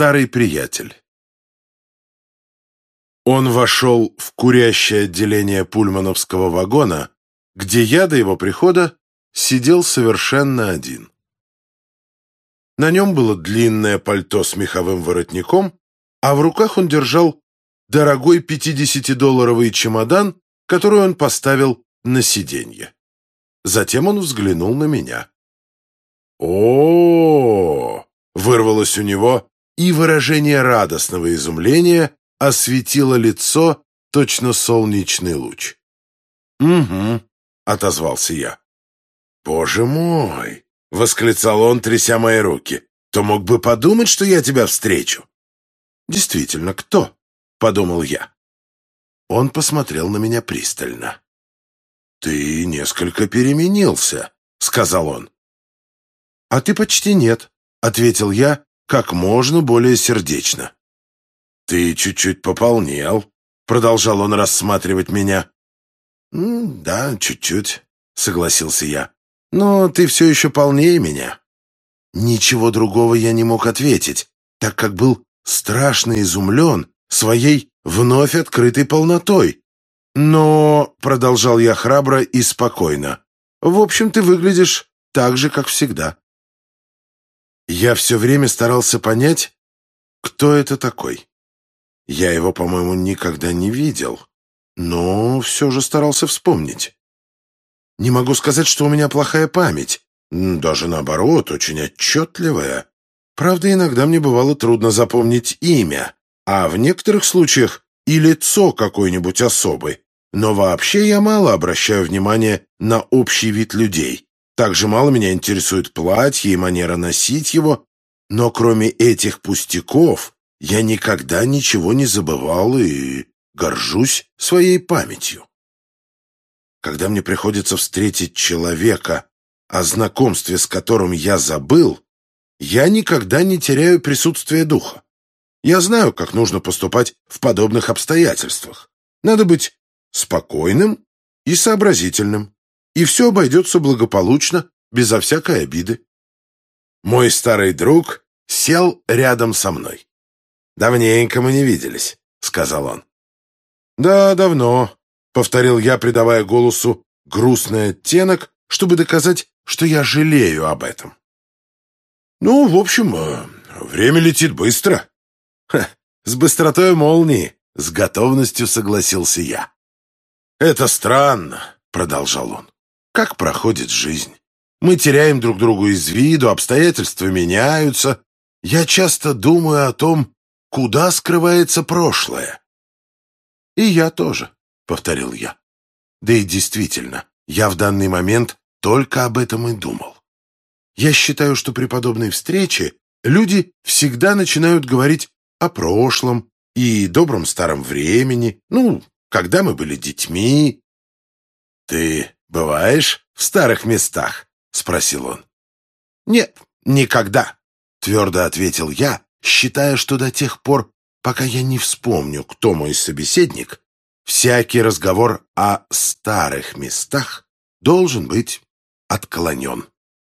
старый приятель. Он вошел в курящее отделение пульмановского вагона, где я до его прихода сидел совершенно один. На нем было длинное пальто с меховым воротником, а в руках он держал дорогой 50-долларовый чемодан, который он поставил на сиденье. Затем он взглянул на меня. о, -о, -о вырвалось у него, и выражение радостного изумления осветило лицо точно солнечный луч. «Угу», — отозвался я. «Боже мой!» — восклицал он, тряся мои руки. «То мог бы подумать, что я тебя встречу». «Действительно, кто?» — подумал я. Он посмотрел на меня пристально. «Ты несколько переменился», — сказал он. «А ты почти нет», — ответил я как можно более сердечно. «Ты чуть-чуть пополнел», — продолжал он рассматривать меня. «Да, чуть-чуть», — согласился я. «Но ты все еще полнее меня». Ничего другого я не мог ответить, так как был страшно изумлен своей вновь открытой полнотой. «Но», — продолжал я храбро и спокойно, — «в общем, ты выглядишь так же, как всегда». Я все время старался понять, кто это такой. Я его, по-моему, никогда не видел, но все же старался вспомнить. Не могу сказать, что у меня плохая память, даже наоборот, очень отчетливая. Правда, иногда мне бывало трудно запомнить имя, а в некоторых случаях и лицо какой-нибудь особой. Но вообще я мало обращаю внимание на общий вид людей. Также мало меня интересует платье и манера носить его. Но кроме этих пустяков, я никогда ничего не забывал и горжусь своей памятью. Когда мне приходится встретить человека, о знакомстве с которым я забыл, я никогда не теряю присутствие духа. Я знаю, как нужно поступать в подобных обстоятельствах. Надо быть спокойным и сообразительным, и все обойдется благополучно, безо всякой обиды. Мой старый друг сел рядом со мной. «Давненько мы не виделись», — сказал он. «Да, давно», — повторил я, придавая голосу грустный оттенок, чтобы доказать, что я жалею об этом. «Ну, в общем, э, время летит быстро», Ха, с быстротой молнии, с готовностью согласился я. Это странно, продолжал он. Как проходит жизнь? Мы теряем друг другу из виду, обстоятельства меняются. Я часто думаю о том, куда скрывается прошлое. И я тоже, повторил я. Да и действительно, я в данный момент только об этом и думал. Я считаю, что при подобной встрече люди всегда начинают говорить о прошлом и добром старом времени, ну, когда мы были детьми. «Ты бываешь в старых местах?» — спросил он. «Нет, никогда», — твердо ответил я, считая, что до тех пор, пока я не вспомню, кто мой собеседник, всякий разговор о старых местах должен быть отклонен,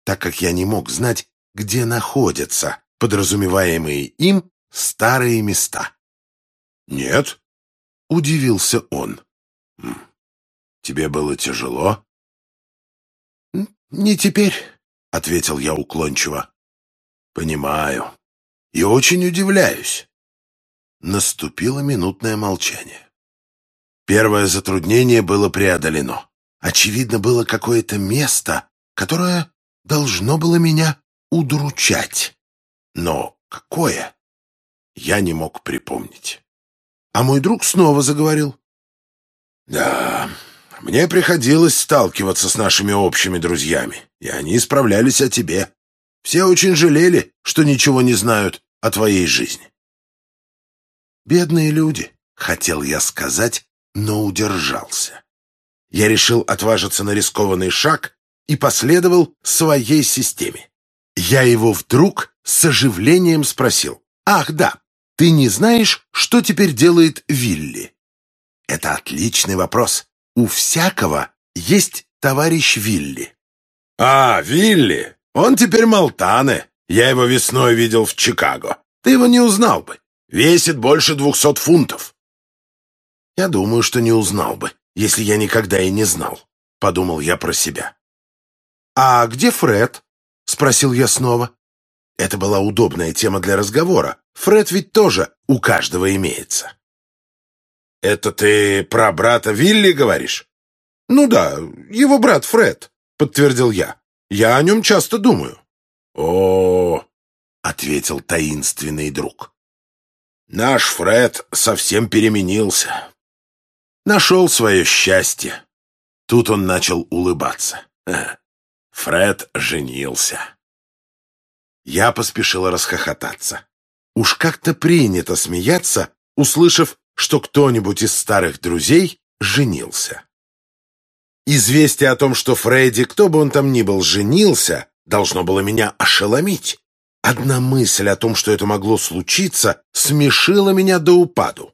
так как я не мог знать, где находятся подразумеваемые им старые места. «Нет», — удивился он. «Тебе было тяжело?» «Не теперь», — ответил я уклончиво. «Понимаю. И очень удивляюсь». Наступило минутное молчание. Первое затруднение было преодолено. Очевидно, было какое-то место, которое должно было меня удручать. Но какое? я не мог припомнить. А мой друг снова заговорил. «Да, мне приходилось сталкиваться с нашими общими друзьями, и они справлялись о тебе. Все очень жалели, что ничего не знают о твоей жизни». «Бедные люди», — хотел я сказать, но удержался. Я решил отважиться на рискованный шаг и последовал своей системе. Я его вдруг с оживлением спросил. «Ах, да, ты не знаешь, что теперь делает Вилли? Это отличный вопрос. У всякого есть товарищ Вилли. А, Вилли! Он теперь Малтане. Я его весной видел в Чикаго. Ты его не узнал бы. Весит больше двухсот фунтов. Я думаю, что не узнал бы, если я никогда и не знал, подумал я про себя. А где Фред? спросил я снова. Это была удобная тема для разговора. Фред ведь тоже у каждого имеется. «Это ты про брата Вилли говоришь?» «Ну да, его брат Фред», — подтвердил я. «Я о нем часто думаю». «О, — ответил таинственный друг. «Наш Фред совсем переменился. Нашел свое счастье». Тут он начал улыбаться. Фред женился. Я поспешила расхохотаться. Уж как-то принято смеяться, услышав, что кто-нибудь из старых друзей женился. Известие о том, что Фредди, кто бы он там ни был, женился, должно было меня ошеломить. Одна мысль о том, что это могло случиться, смешила меня до упаду.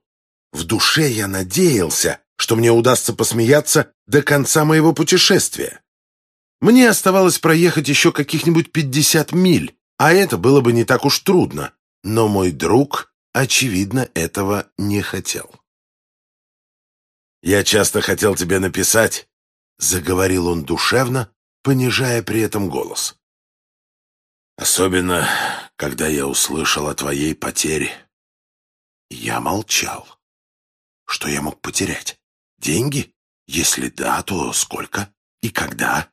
В душе я надеялся, что мне удастся посмеяться до конца моего путешествия. Мне оставалось проехать еще каких-нибудь пятьдесят миль, а это было бы не так уж трудно, но мой друг, очевидно, этого не хотел. «Я часто хотел тебе написать», — заговорил он душевно, понижая при этом голос. Особенно, когда я услышал о твоей потере. Я молчал. Что я мог потерять? Деньги? Если да, то сколько? И когда?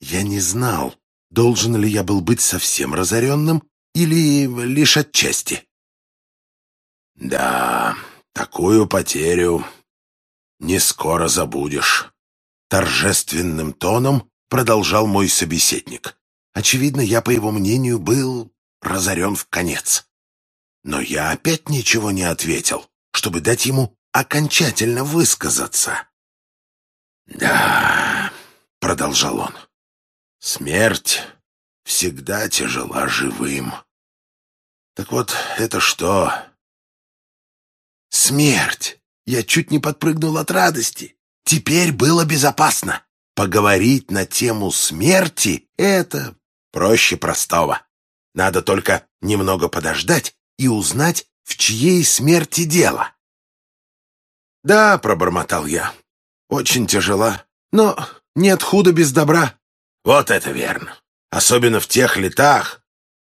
Я не знал, должен ли я был быть совсем разоренным или лишь отчасти. Да, такую потерю не скоро забудешь. Торжественным тоном продолжал мой собеседник. Очевидно, я, по его мнению, был разорен в конец. Но я опять ничего не ответил, чтобы дать ему окончательно высказаться. «Да», — продолжал он, — «смерть всегда тяжела живым». «Так вот, это что?» «Смерть!» Я чуть не подпрыгнул от радости. Теперь было безопасно. Поговорить на тему смерти — это Проще простого. Надо только немного подождать и узнать, в чьей смерти дело. «Да», — пробормотал я, — «очень тяжело, но нет худа без добра». «Вот это верно. Особенно в тех летах.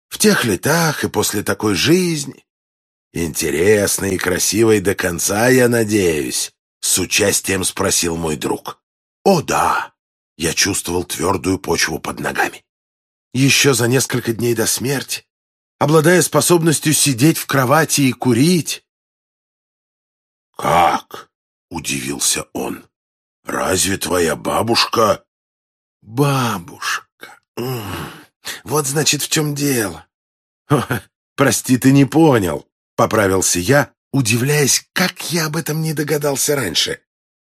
В тех летах и после такой жизни. Интересной и красивой до конца, я надеюсь», — с участием спросил мой друг. «О, да». Я чувствовал твердую почву под ногами еще за несколько дней до смерти, обладая способностью сидеть в кровати и курить. «Как?» — удивился он. «Разве твоя бабушка...» «Бабушка... Вот, значит, в чем дело». «Прости, ты не понял», — поправился я, удивляясь, как я об этом не догадался раньше.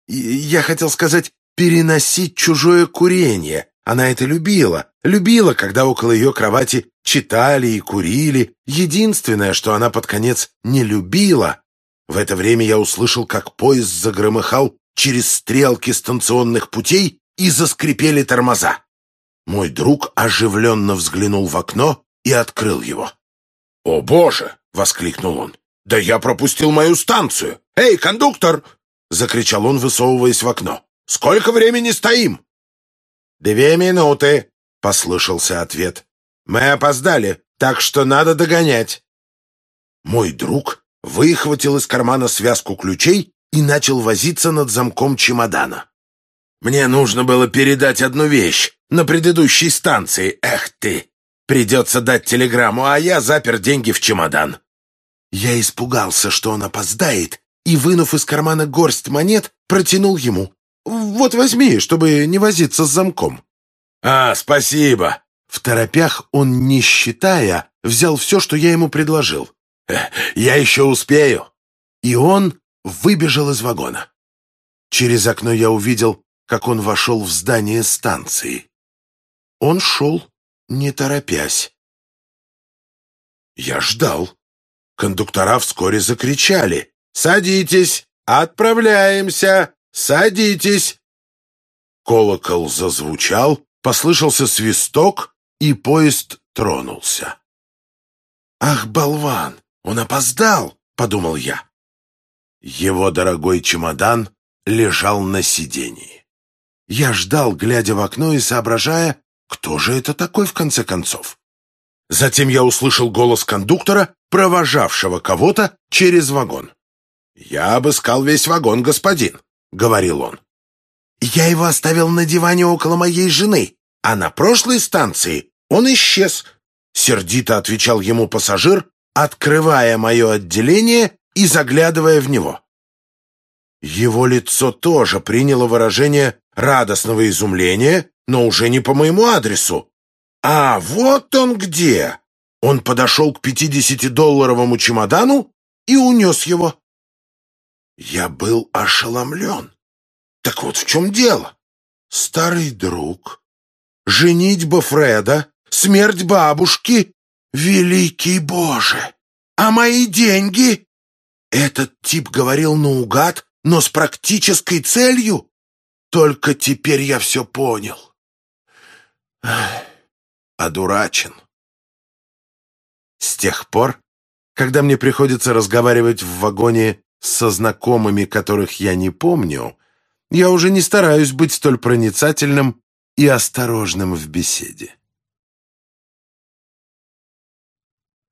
«Я хотел сказать, переносить чужое курение, она это любила, любила, когда около ее кровати читали и курили. Единственное, что она под конец не любила. В это время я услышал, как поезд загромыхал через стрелки станционных путей и заскрипели тормоза. Мой друг оживленно взглянул в окно и открыл его. «О, Боже!» — воскликнул он. «Да я пропустил мою станцию! Эй, кондуктор!» — закричал он, высовываясь в окно. «Сколько времени стоим?» «Две минуты», — послышался ответ. «Мы опоздали, так что надо догонять». Мой друг выхватил из кармана связку ключей и начал возиться над замком чемодана. «Мне нужно было передать одну вещь на предыдущей станции. Эх ты! Придется дать телеграмму, а я запер деньги в чемодан». Я испугался, что он опоздает, и, вынув из кармана горсть монет, протянул ему. Вот возьми, чтобы не возиться с замком». «А, спасибо!» В торопях он, не считая, взял все, что я ему предложил. «Я еще успею!» И он выбежал из вагона. Через окно я увидел, как он вошел в здание станции. Он шел, не торопясь. Я ждал. Кондуктора вскоре закричали. «Садитесь! Отправляемся!» «Садитесь!» Колокол зазвучал, послышался свисток, и поезд тронулся. «Ах, болван! Он опоздал, подумал я. Его дорогой чемодан лежал на сидении. Я ждал, глядя в окно и соображая, кто же это такой в конце концов. Затем я услышал голос кондуктора, провожавшего кого-то через вагон. «Я обыскал весь вагон, господин», — говорил он. «Я его оставил на диване около моей жены, а на прошлой станции он исчез», — сердито отвечал ему пассажир, открывая мое отделение и заглядывая в него. Его лицо тоже приняло выражение радостного изумления, но уже не по моему адресу. «А, вот он где!» Он подошел к пятидесятидолларовому чемодану и унес его. Я был ошеломлен. Так вот в чем дело? Старый друг, женитьба Фреда, смерть бабушки. Великий Боже! А мои деньги? Этот тип говорил наугад, но с практической целью. Только теперь я все понял. Одурачен. С тех пор, когда мне приходится разговаривать в вагоне со знакомыми, которых я не помню, я уже не стараюсь быть столь проницательным и осторожным в беседе.